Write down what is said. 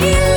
feel